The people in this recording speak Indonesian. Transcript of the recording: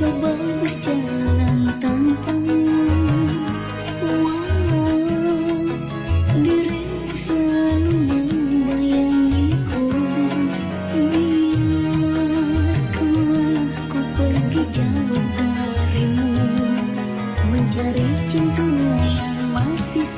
coba berjalan tanpamu Wow, dirimu selalu membayangiku. Biarkanlah aku pergi jauh darimu Mencari cinta yang masih